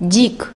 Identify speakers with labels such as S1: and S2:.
S1: дик.